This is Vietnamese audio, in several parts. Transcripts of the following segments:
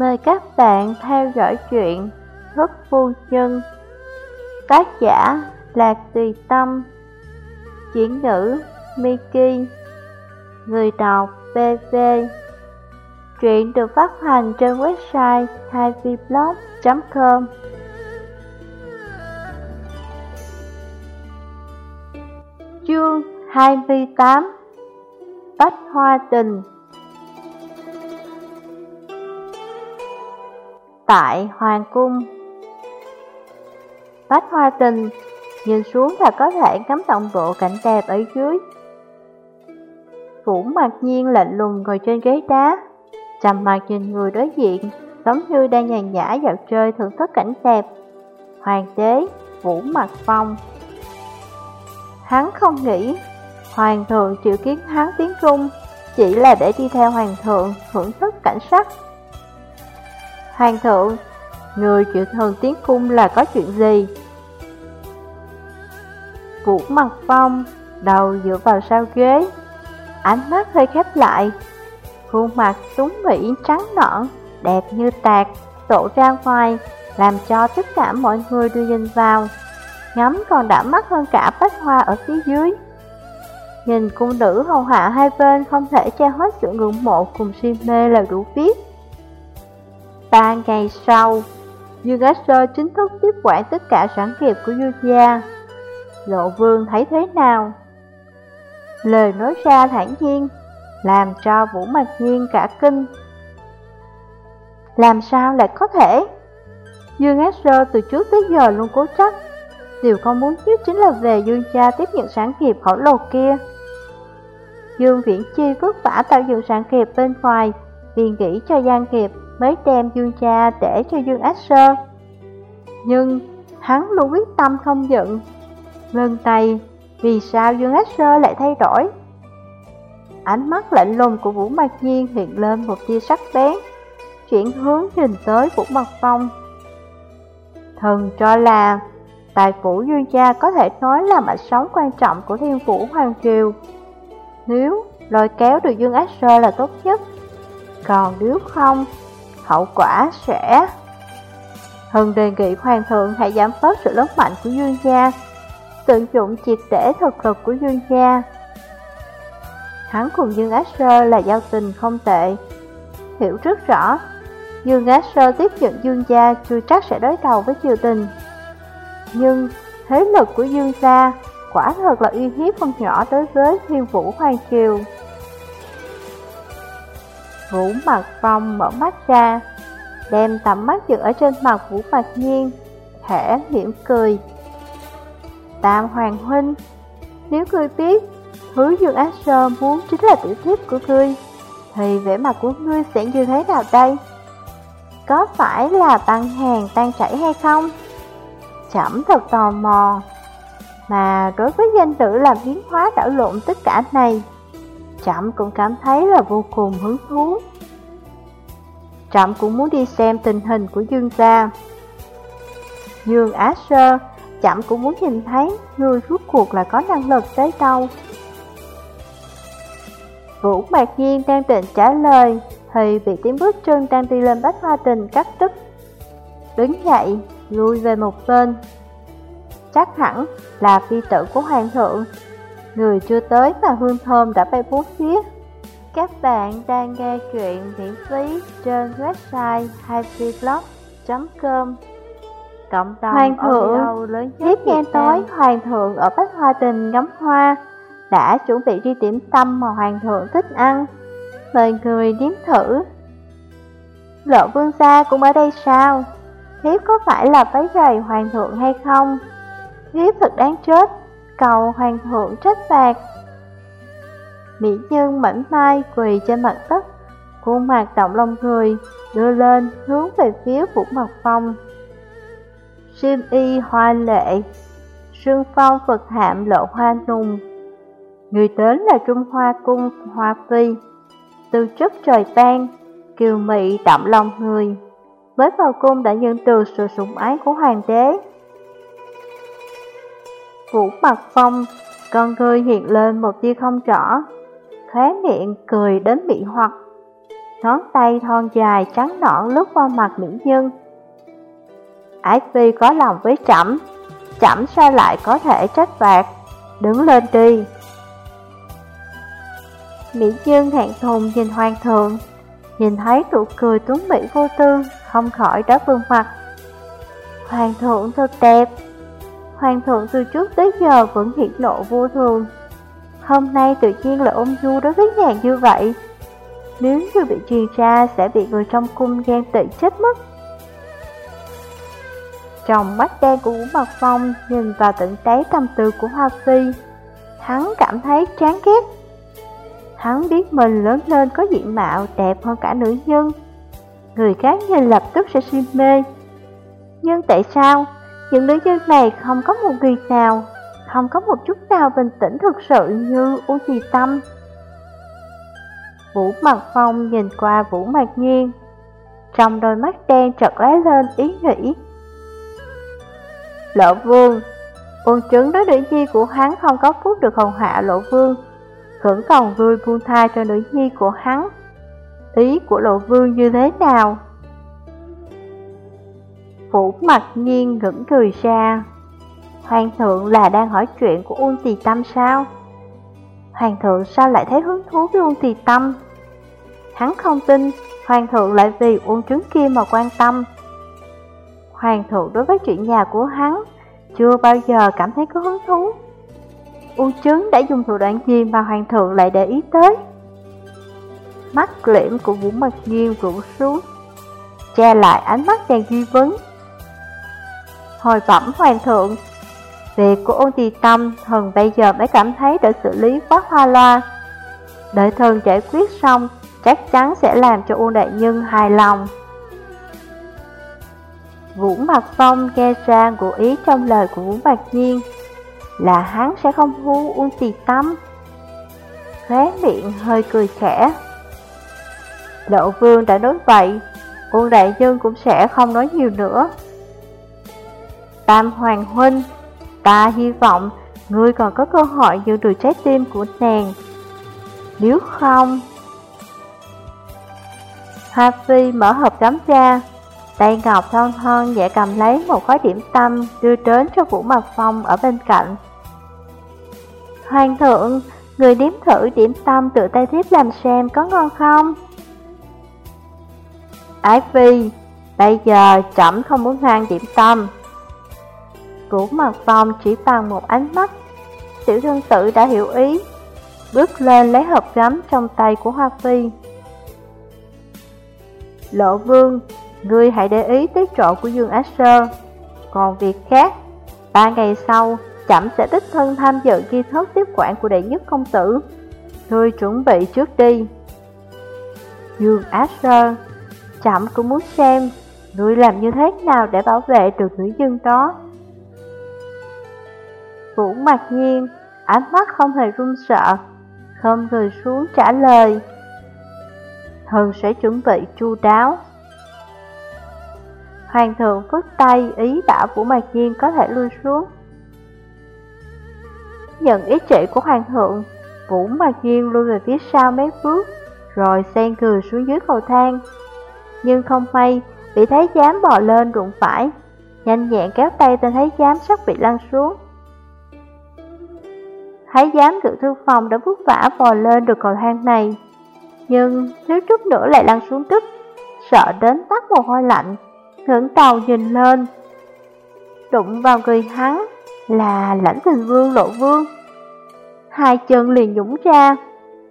Mời các bạn theo dõi chuyện Thức Phu Nhân. Tác giả Lạc Tùy Tâm. Chuyển ngữ Miki. Người đọc BV Truyện được phát hành trên website 2vblog.com Chương 28 Bách Hoa Tình Tại Hoàng Cung. Bách Hoa Tình Nhìn xuống là có thể ngắm tổng bộ cảnh đẹp ở dưới. Vũ mặc nhiên lạnh lùng ngồi trên ghế đá, Trầm mặt nhìn người đối diện Giống như đang nhàn nhã dạo chơi thưởng thức cảnh đẹp. Hoàng đế Vũ mặt Phong. Hắn không nghĩ Hoàng thượng chịu kiến hắn tiến trung Chỉ là để đi theo hoàng thượng hưởng thức cảnh sắc. Hoàng thượng Người chịu thường tiến cung là có chuyện gì? Vũ mặt Phong, Đầu dựa vào sau ghế, Ánh mắt hơi khép lại. Khuôn mặt súng mỹ, trắng nõn, Đẹp như tạc Tổ ra ngoài, Làm cho tất cả mọi người đưa nhìn vào. Ngắm còn đã mắt hơn cả bách hoa ở phía dưới. Nhìn cung nữ hầu hạ hai bên Không thể che hết sự ngưỡng mộ cùng si mê là đủ biết. Ba ngày sau Dương Sơ chính thức tiếp quản tất cả sản nghiệp của Dương gia Lộ Vương thấy thế nào? Lời nói ra thản nhiên, Làm cho Vũ Mạc Nhiên cả kinh. Làm sao lại có thể? Dương Ác Sơ từ trước tới giờ luôn cố chấp. Điều con muốn nhất chính là về Dương gia tiếp nhận sản nghiệp khẩu lồ kia. Dương Viễn Chi vất vả tạo dựng sản nghiệp bên ngoài, Vì nghĩ cho gian nghiệp mới đem Dương Cha để cho Dương Ác Sơ. Nhưng hắn luôn quyết tâm không giận Ngân tay, vì sao Dương Ác Sơ lại thay đổi? Ánh mắt lạnh lùng của Vũ Mạc Nhiên hiện lên một tia sắc bén Chuyển hướng nhìn tới Vũ Mạc Phong. Thần cho là Tài phủ Dương gia có thể nói là mạch sống quan trọng của thiên phủ Hoàng Triều. Nếu lôi kéo được Dương Ác Sơ là tốt nhất. Còn nếu không, hậu quả sẽ... Hưng đề nghị Hoàng thượng hãy giảm bớt sự lớn mạnh của Dương gia, Tận dụng triệt để thực lực của Dương gia. Hắn cùng Dương Ác Sơ là giao tình không tệ, Hiểu rất rõ. Dương Ác Sơ tiếp nhận Dương gia chưa chắc sẽ đối đầu với triều tình Nhưng thế lực của Dương gia quả thật là uy hiếp không nhỏ đối với thiên vũ Hoàng Triều. Vũ Mặt Phong mở mắt ra, Đem tầm mắt dựa ở trên mặt Vũ mặt Nhiên, Khẽ mỉm cười Tam Hoàng Huynh, Nếu ngươi biết Thứ Dương Ác Sơ muốn chính là tiểu thiếp của ngươi, Thì vẻ mặt của ngươi sẽ như thế nào đây? Có phải là băng hàng tan chảy hay không? Chẩm thật tò mò Mà đối với danh tử làm biến hóa đảo lộn tất cả này Chậm cũng cảm thấy là vô cùng hứng thú. Trậm cũng muốn đi xem tình hình của Dương gia. Dương Á Sơ Chậm cũng muốn nhìn thấy người rút cuộc là có năng lực tới đâu. Vũ Mạc Nhiên đang định trả lời Thì bị tiếng bước chân đang đi lên bách hoa tình cắt đứt Đứng dậy, lui về một bên. Chắc hẳn là phi tử của hoàng thượng. Người chưa tới mà hương thơm đã bay bốn phía Các bạn đang nghe chuyện miễn phí trên website happyblog.com Cộng đồng Hoàng thượng, lớn tiếp nghe tối Hoàng thượng ở Bách Hoa Đình ngắm hoa. Đã chuẩn bị đi điểm tâm mà Hoàng thượng thích ăn. Mời người nếm thử. Lộ vương gia cũng ở đây sao? Thiếp có phải là váy giày hoàng thượng hay không? Thiếp thật đáng chết cầu hoàng thượng trách phạt. Mỹ nhân mảnh mai quỳ trên mặt đất, khuôn mặt động lòng người, đưa lên hướng về phía Vũ Mật Phong. Sim y hoa lệ, sương phong Phật hạm lộ hoa nùng. Người đến là Trung Hoa Cung Hoa Phi, từ trước trời tan kiều mị động lòng người. Mới vào cung đã nhận được sự sủng ái của hoàng đế. Vũ mặt phong, con ngươi hiện lên một tia không rõ, khóe miệng cười đến bị hoặc. ngón tay thon dài trắng nõn lướt qua mặt Mỹ Nhân. Ái Phi có lòng với trẫm, trẫm sao lại có thể trách phạt, đứng lên đi. Mỹ Dương hẹn thùng nhìn hoàng thượng, nhìn thấy nụ cười tuấn mỹ vô tư, không khỏi đó vương mặt. Hoàng thượng thật đẹp. Hoàng thượng từ trước tới giờ vẫn hiển lộ vô thường. Hôm nay tự nhiên là ôm du đối với nàng như vậy. Nếu như bị truyền ra sẽ bị người trong cung ghen tị chết mất. Trong mắt đen của Vũ Mặt Phong nhìn vào tận đáy tâm tư của Hoa Phi, hắn cảm thấy chán ghét. Hắn biết mình lớn lên có diện mạo đẹp hơn cả nữ nhân. Người khác nhìn lập tức sẽ si mê. Nhưng tại sao những nữ nhân này không có một người nào, không có một chút nào bình tĩnh thực sự như U Trì Tâm? Vũ Mặt Phong nhìn qua Vũ mặt Nhiên, trong đôi mắt đen chợt lóe lên ý nghĩ. Lộ Vương, quân chứng đối nữ nhi của hắn không có phúc được hồng hạ Lộ Vương, vẫn còn vui buông tha cho nữ nhi của hắn. Ý của Lộ Vương như thế nào? Vũ Mặt Nhiên ngẩng cười ra. Hoàng thượng là đang hỏi chuyện của Uông Tì Tâm sao? Hoàng thượng sao lại thấy hứng thú với Uông Tì Tâm? Hắn không tin Hoàng thượng lại vì Uông trứng kia mà quan tâm. Hoàng thượng đối với chuyện nhà của hắn chưa bao giờ cảm thấy có hứng thú. Uông trứng đã dùng thủ đoạn gì mà Hoàng thượng lại để ý tới? Mắt liễm của Vũ Mật Nhiên rủ xuống, che lại ánh mắt đang ghi vấn. Hồi bẩm Hoàng thượng Việc của ôn Tì tâm, thần bây giờ mới cảm thấy đã xử lý quá hoa loa. Đợi thần giải quyết xong, chắc chắn sẽ làm cho ôn đại nhân hài lòng. Vũ Mặt Phong nghe ra ngụ ý trong lời của Vũ Mạc Nhiên là hắn sẽ không hú ôn Tì tâm. Khóe miệng hơi cười khẽ. Lộ vương đã nói vậy, ôn đại nhân cũng sẽ không nói nhiều nữa. Tam Hoàng Huynh Ta hy vọng ngươi còn có cơ hội giữ được trái tim của nàng. Nếu không... Hoa Phi mở hộp gấm ra, tay ngọc thon thon nhẹ cầm lấy một khói điểm tâm đưa đến cho Vũ Mạc Phong ở bên cạnh. Hoàng thượng, người nếm thử điểm tâm tự tay thiếp làm xem có ngon không? Ái Phi, bây giờ chậm không muốn ăn điểm tâm. Vũ Mặt vòng chỉ bằng một ánh mắt. Tiểu thương tử đã hiểu ý, Bước lên lấy hộp gấm trong tay của Hoa Phi. Lộ vương, Ngươi hãy để ý tới chỗ của Dương Á Sơ. Còn việc khác, Ba ngày sau, Chậm sẽ đích thân tham dự ghi thức tiếp quản của đệ nhất công tử. Ngươi chuẩn bị trước đi. Dương Á Sơ, Chậm cũng muốn xem, Ngươi làm như thế nào để bảo vệ được nữ dân đó. Vũ mặc nhiên, ánh mắt không hề run sợ, không người xuống trả lời. Thần sẽ chuẩn bị chu đáo. Hoàng thượng phức tay ý bảo Vũ mặc Nhiên có thể lui xuống. Nhận ý chỉ của Hoàng thượng, Vũ mặc Nhiên lui về phía sau mấy bước, rồi sen cười xuống dưới cầu thang. Nhưng không may, bị thái giám bò lên đụng phải, nhanh nhẹn kéo tay tên thái giám sắp bị lăn xuống. Thái giám ngự thư phòng đã vất vả vò lên được cầu thang này. Nhưng thiếu chút nữa lại lăn xuống tức Sợ đến tắt mồ hôi lạnh Ngưỡng đầu nhìn lên. Đụng vào người hắn Là lãnh tình vương lộ vương. Hai chân liền nhũng ra,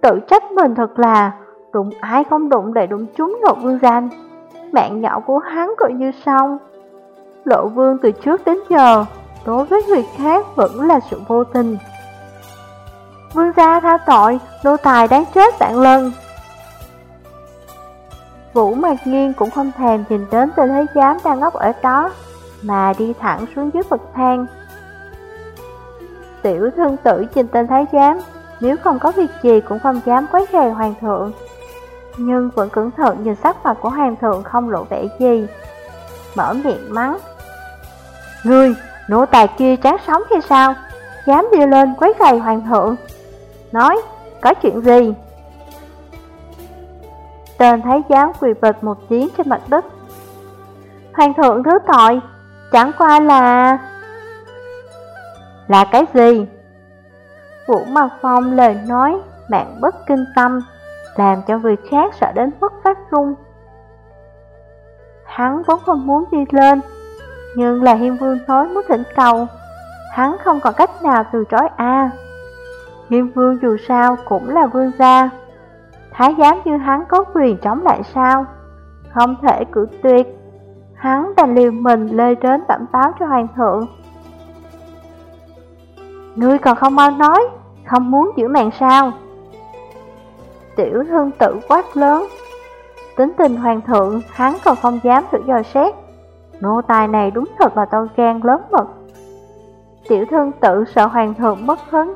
Tự trách mình thật là Đụng ai không đụng để đụng chúng lộ vương danh. Mạng nhỏ của hắn coi như xong Lộ vương từ trước đến giờ Đối với người khác vẫn là sự vô tình. Vương gia tha tội, nô tài đáng chết vạn lần. Vũ Mạc Nghiên cũng không thèm nhìn đến tên thế giám đang ngốc ở đó, mà đi thẳng xuống dưới bậc thang. Tiểu thương tử nhìn tên thái giám, nếu không có việc gì cũng không dám quấy rầy hoàng thượng. Nhưng vẫn cẩn thận nhìn sắc mặt của hoàng thượng không lộ vẻ gì. Mở miệng mắng. Ngươi, nô tài kia tráng sống hay sao? Dám đi lên quấy rầy hoàng thượng nói, có chuyện gì? Tên thái giám quỳ vật một tiếng trên mặt đất Hoàng thượng thứ tội Chẳng qua là... Là cái gì? Vũ Mạc Phong lời nói bạn bất kinh tâm Làm cho người khác sợ đến mức phát run Hắn vốn không muốn đi lên Nhưng là Hiên Vương thối muốn thỉnh cầu Hắn không còn cách nào từ chối a Diêm Vương dù sao cũng là vương gia. Thái giám như hắn có quyền chống lại sao? Không thể cử tuyệt. Hắn đành liều mình lê đến bẩm báo cho hoàng thượng. Ngươi còn không mau nói, Không muốn giữ mạng sao? Tiểu thương tự quát lớn. Tính tình hoàng thượng, Hắn còn không dám thử dò xét. Nô tài này đúng thật là to gan lớn mật. Tiểu thương tự sợ hoàng thượng mất hứng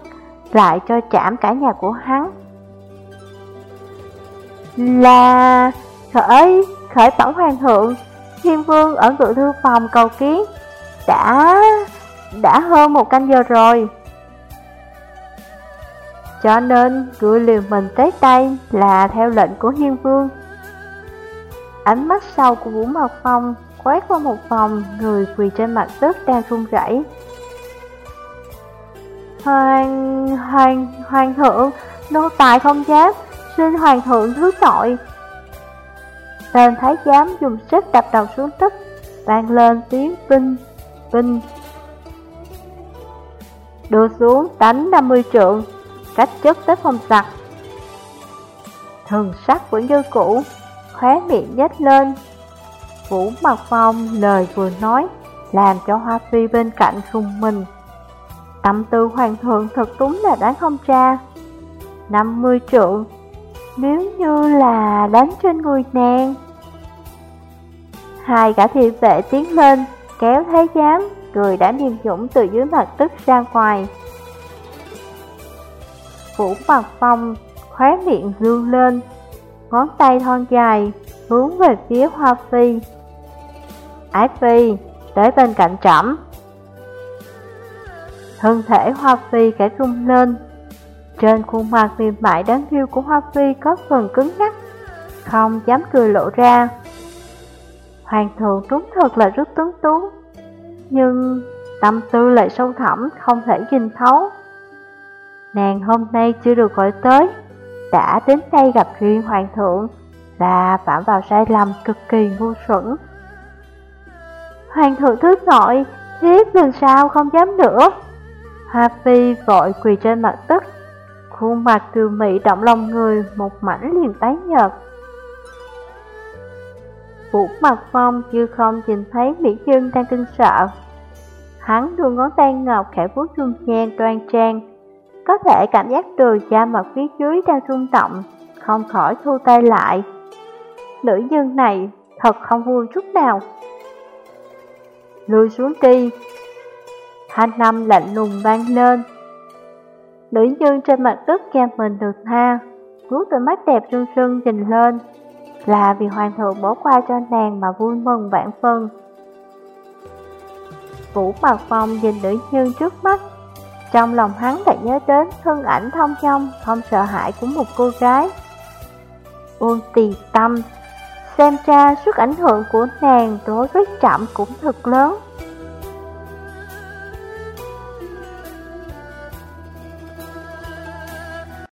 lại cho chạm cả nhà của hắn. Là khởi khởi bẩm hoàng thượng, Thiên vương ở ngự thư phòng cầu kiến, Đã đã hơn một canh giờ rồi. Cho nên gửi liều mình tới đây là theo lệnh của hiên vương. Ánh mắt sâu của Vũ Mật Phong quét qua một vòng người quỳ trên mặt đất đang run rẩy. Hoàng, hoàng, hoàng thượng, nô tài không dám, xin hoàng thượng thứ tội. Tên thái giám dùng sức đập đầu xuống đất, vang lên tiếng vinh, vinh. Đưa xuống đánh 50 trượng, cách chất tới phòng giặc. Thần sắc vẫn như cũ, khóe miệng nhếch lên. Vũ Mặt Phong lời vừa nói, làm cho Hoa Phi bên cạnh rùng mình. Tâm tư hoàng thượng thật đúng là đáng không tra. 50 trượng, nếu như là đánh trên người nàng. Hai gã thị vệ tiến lên, kéo thái giám, người đã niềm dũng từ dưới mặt tức ra ngoài. Vũ Mặt Phong khóe miệng dương lên, ngón tay thon dài, hướng về phía Hoa Phi. Ái Phi, tới bên cạnh trẫm. Thân thể Hoa Phi cả rung lên. Trên khuôn mặt mềm mại đáng yêu của Hoa Phi có phần cứng ngắc, không dám cười lộ ra. Hoàng thượng đúng thật là rất tuấn tú, nhưng tâm tư lại sâu thẳm không thể nhìn thấu. Nàng hôm nay chưa được gọi tới, đã đến đây gặp riêng hoàng thượng là phạm vào sai lầm cực kỳ ngu xuẩn. Hoàng thượng thứ nội, thiếp lần sau không dám nữa. Hoa Phi vội quỳ trên mặt đất, khuôn mặt từ mỹ động lòng người một mảnh liền tái nhợt. Vũ mặt phong chưa không nhìn thấy Mỹ Dương đang kinh sợ. Hắn đưa ngón tay ngọc khẽ vuốt trung nhan đoan trang, có thể cảm giác từ da mặt phía dưới đang rung động, không khỏi thu tay lại. Nữ nhân này thật không vui chút nào. Lùi xuống đi. Thanh năm lạnh lùng vang lên. Nữ nhân trên mặt đất nghe mình được tha, vuốt đôi mắt đẹp rưng rưng nhìn lên, là vì hoàng thượng bỏ qua cho nàng mà vui mừng vạn phân. Vũ Mạc Phong nhìn nữ nhân trước mắt, trong lòng hắn lại nhớ đến thân ảnh thông dong, không sợ hãi của một cô gái. Uông tì tâm, xem ra sức ảnh hưởng của nàng đối với trạm cũng thật lớn.